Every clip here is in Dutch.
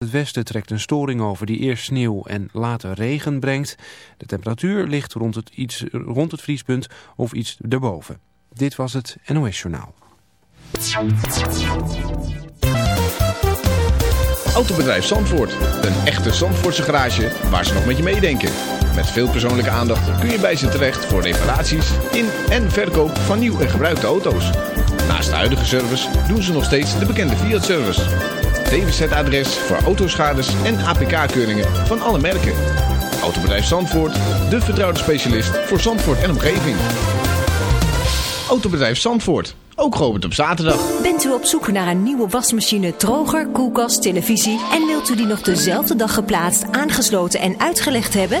het westen trekt een storing over die eerst sneeuw en later regen brengt. De temperatuur ligt rond het, iets, rond het vriespunt of iets erboven. Dit was het NOS Journaal. Autobedrijf Zandvoort. Een echte Zandvoortse garage waar ze nog met je meedenken. Met veel persoonlijke aandacht kun je bij ze terecht voor reparaties in en verkoop van nieuw en gebruikte auto's. Naast de huidige service doen ze nog steeds de bekende Fiat-service. DWZ-adres voor autoschades en APK-keuringen van alle merken. Autobedrijf Zandvoort, de vertrouwde specialist voor Zandvoort en omgeving. Autobedrijf Zandvoort, ook geopend op zaterdag. Bent u op zoek naar een nieuwe wasmachine, droger, koelkast, televisie... en wilt u die nog dezelfde dag geplaatst, aangesloten en uitgelegd hebben?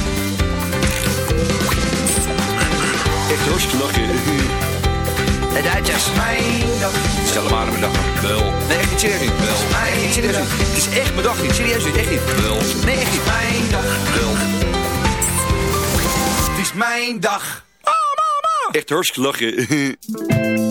Echt hartstikke lachen. De Duitsers. Mijn dag. Stel maar aan mijn dag. Wel. Nee, echt niet serieus niet. Wel. Mijn Niet serieus niet. Het is echt mijn dag niet. Serieus niet. Echt niet. Wel. Nee, echt niet. Mijn dag. Wel. Het is mijn dag. Echt hartstikke lachen.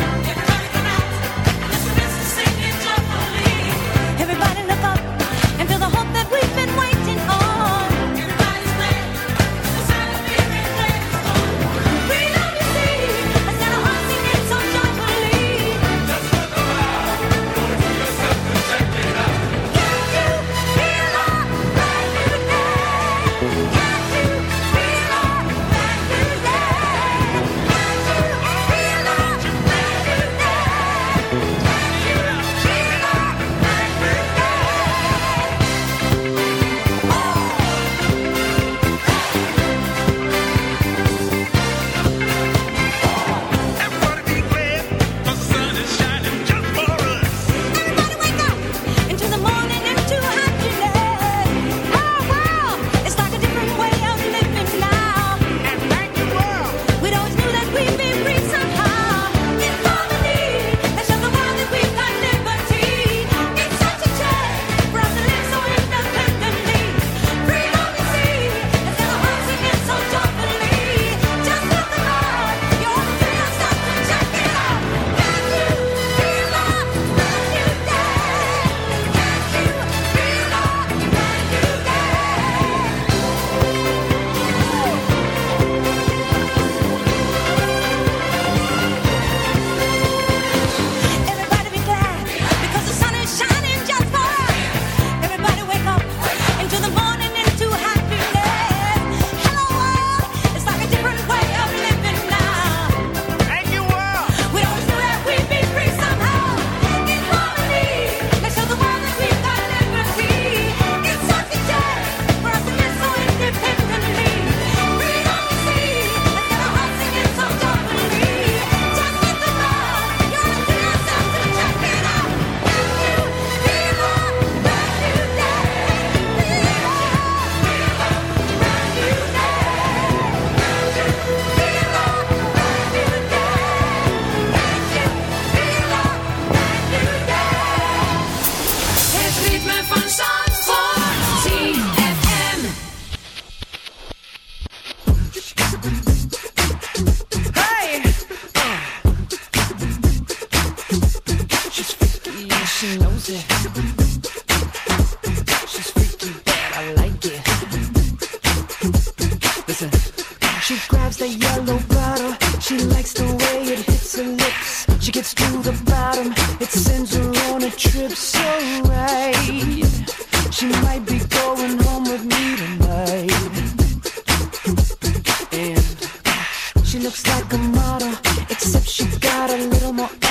smarter, except she got a little more.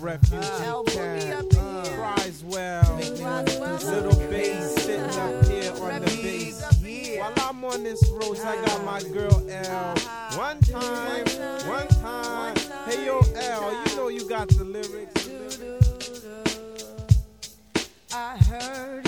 refuge. Uh, uh, little bass sitting up here on the bass. While I'm on this road, I got my girl L. One time, one time. Hey yo L, you know you got the lyrics. I heard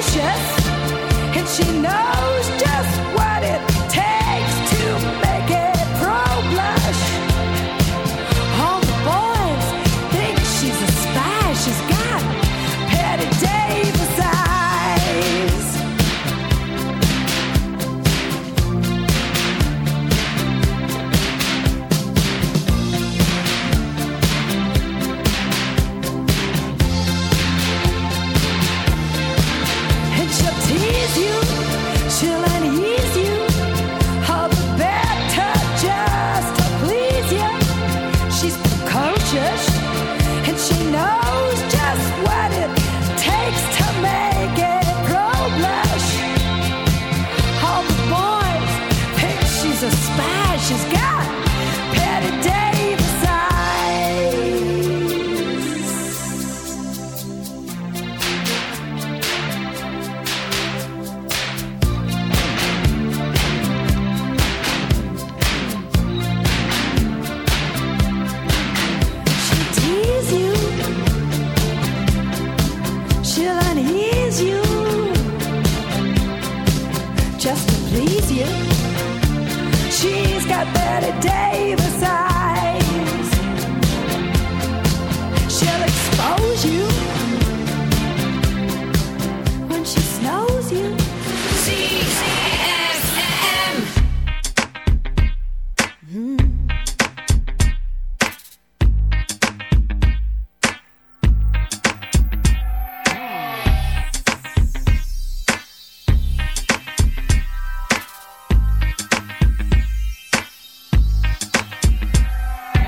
and she knows just.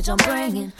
message I'm bringing.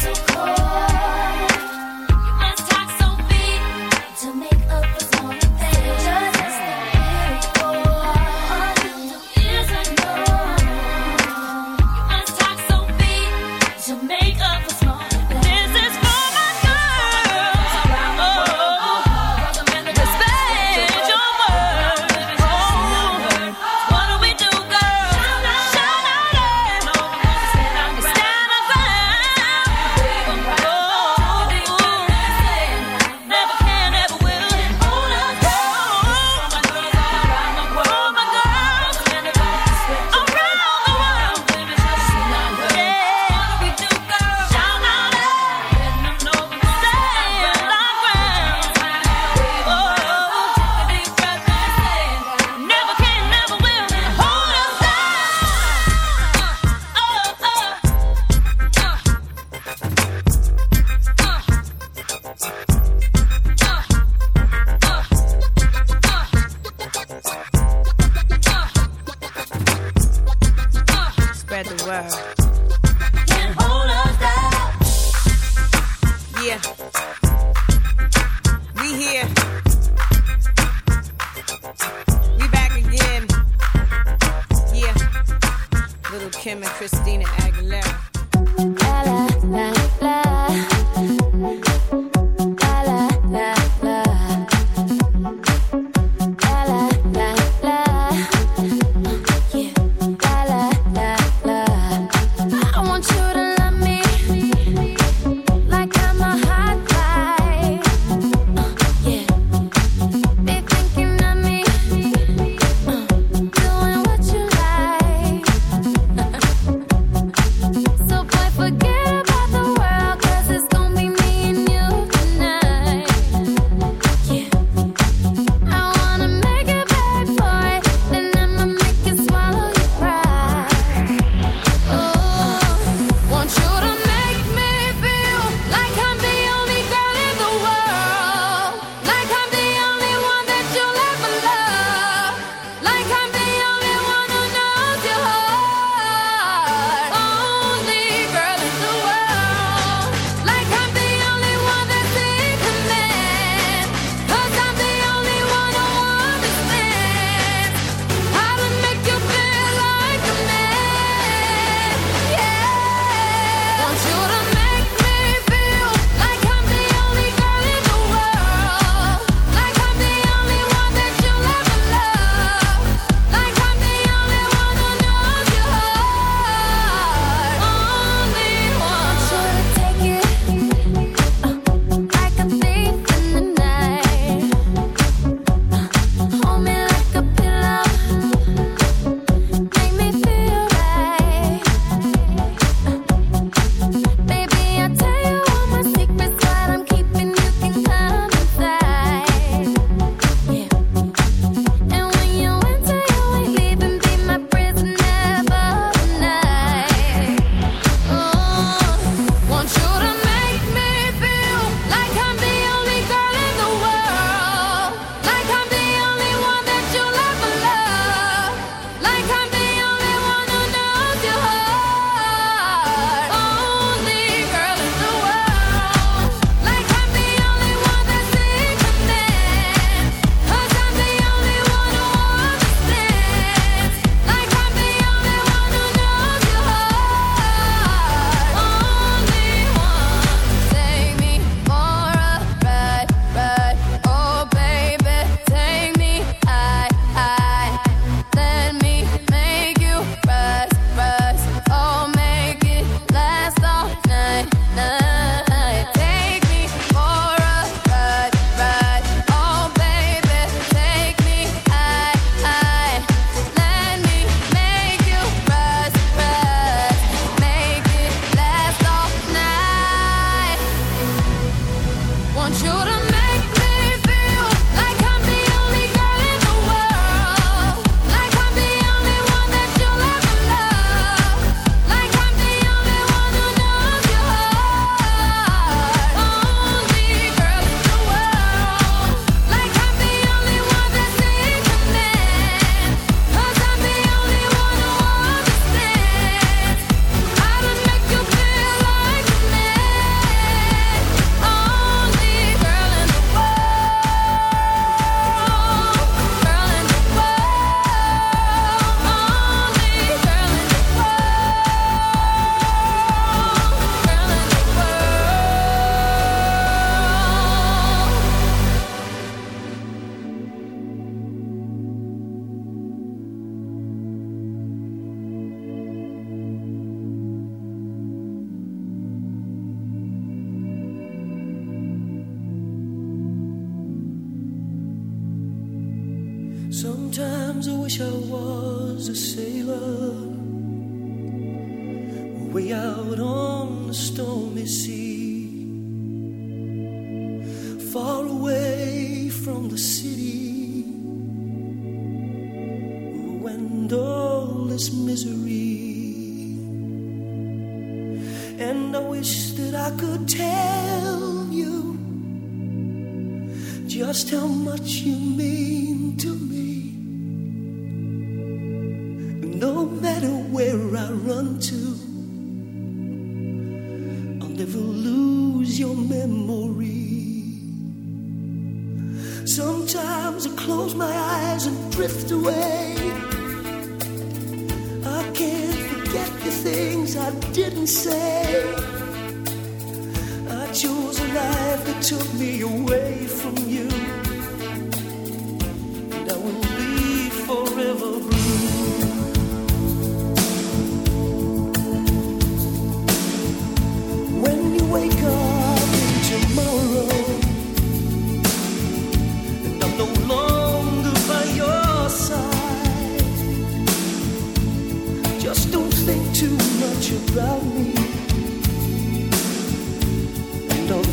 so cold. Kim and Christina Aguilera.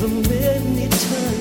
The many times.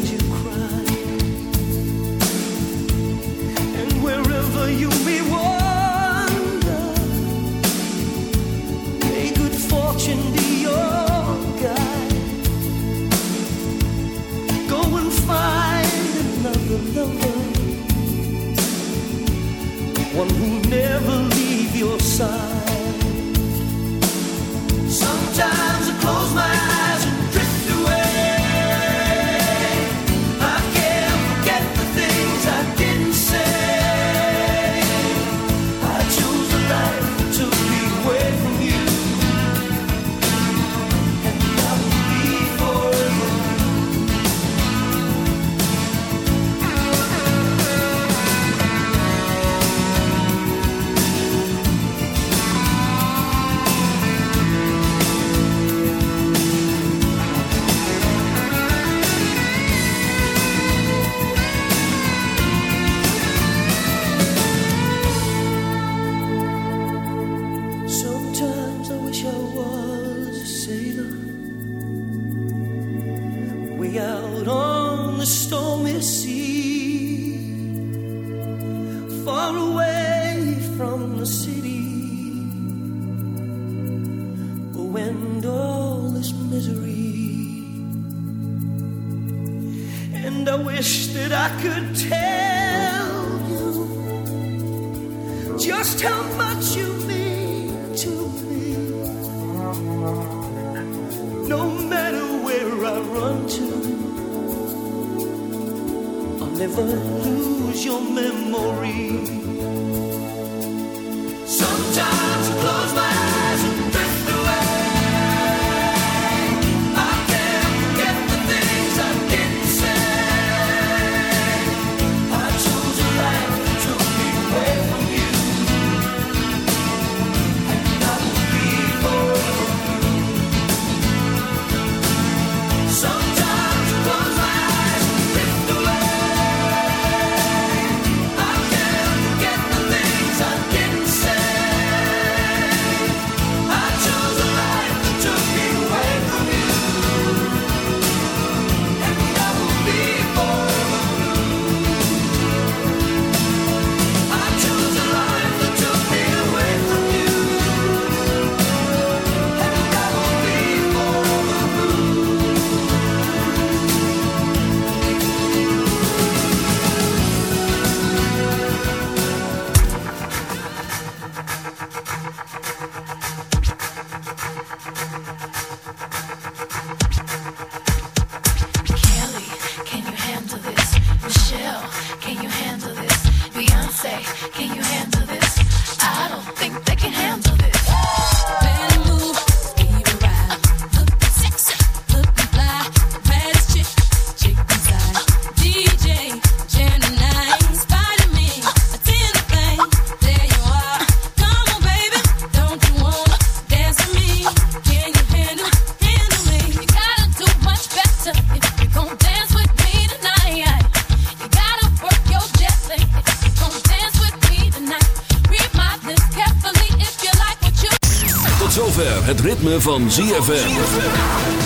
Van ZFM.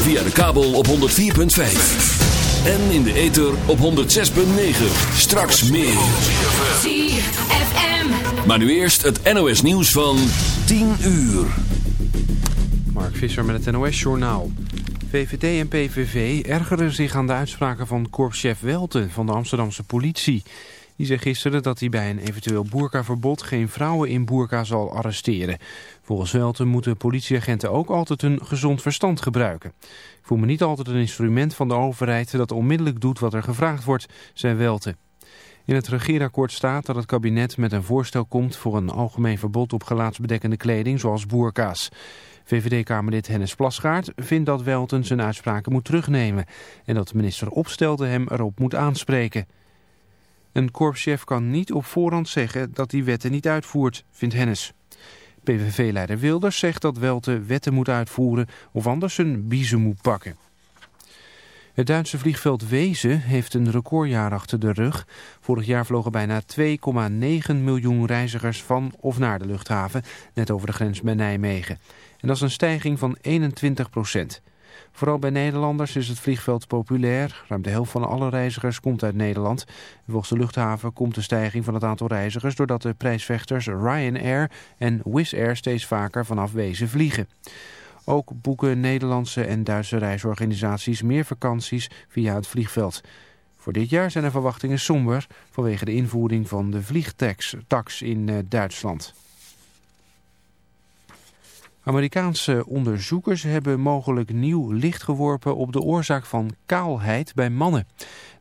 Via de kabel op 104.5. En in de ether op 106.9. Straks meer. ZFM. Maar nu eerst het NOS nieuws van 10 uur. Mark Visser met het NOS-journaal. VVD en PVV ergeren zich aan de uitspraken van korpschef Welten van de Amsterdamse politie. Die zei gisteren dat hij bij een eventueel boerkaverbod geen vrouwen in boerka zal arresteren. Volgens Welten moeten politieagenten ook altijd hun gezond verstand gebruiken. Ik voel me niet altijd een instrument van de overheid dat onmiddellijk doet wat er gevraagd wordt, zei Welten. In het regeerakkoord staat dat het kabinet met een voorstel komt voor een algemeen verbod op gelaatsbedekkende kleding zoals boerka's. VVD-kamerlid Hennis Plasgaard vindt dat Welten zijn uitspraken moet terugnemen en dat minister Opstelde hem erop moet aanspreken. Een korpschef kan niet op voorhand zeggen dat hij wetten niet uitvoert, vindt Hennis. PVV-leider Wilders zegt dat Welten wetten moet uitvoeren of anders een biezen moet pakken. Het Duitse vliegveld Wezen heeft een recordjaar achter de rug. Vorig jaar vlogen bijna 2,9 miljoen reizigers van of naar de luchthaven, net over de grens bij Nijmegen. En dat is een stijging van 21 procent. Vooral bij Nederlanders is het vliegveld populair. Ruim de helft van alle reizigers komt uit Nederland. Volgens de luchthaven komt de stijging van het aantal reizigers... doordat de prijsvechters Ryanair en Wizz Air steeds vaker vanaf Wezen vliegen. Ook boeken Nederlandse en Duitse reisorganisaties meer vakanties via het vliegveld. Voor dit jaar zijn de verwachtingen somber vanwege de invoering van de vliegtax tax in eh, Duitsland. Amerikaanse onderzoekers hebben mogelijk nieuw licht geworpen op de oorzaak van kaalheid bij mannen.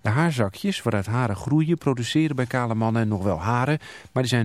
De haarzakjes waaruit haren groeien produceren bij kale mannen nog wel haren, maar die zijn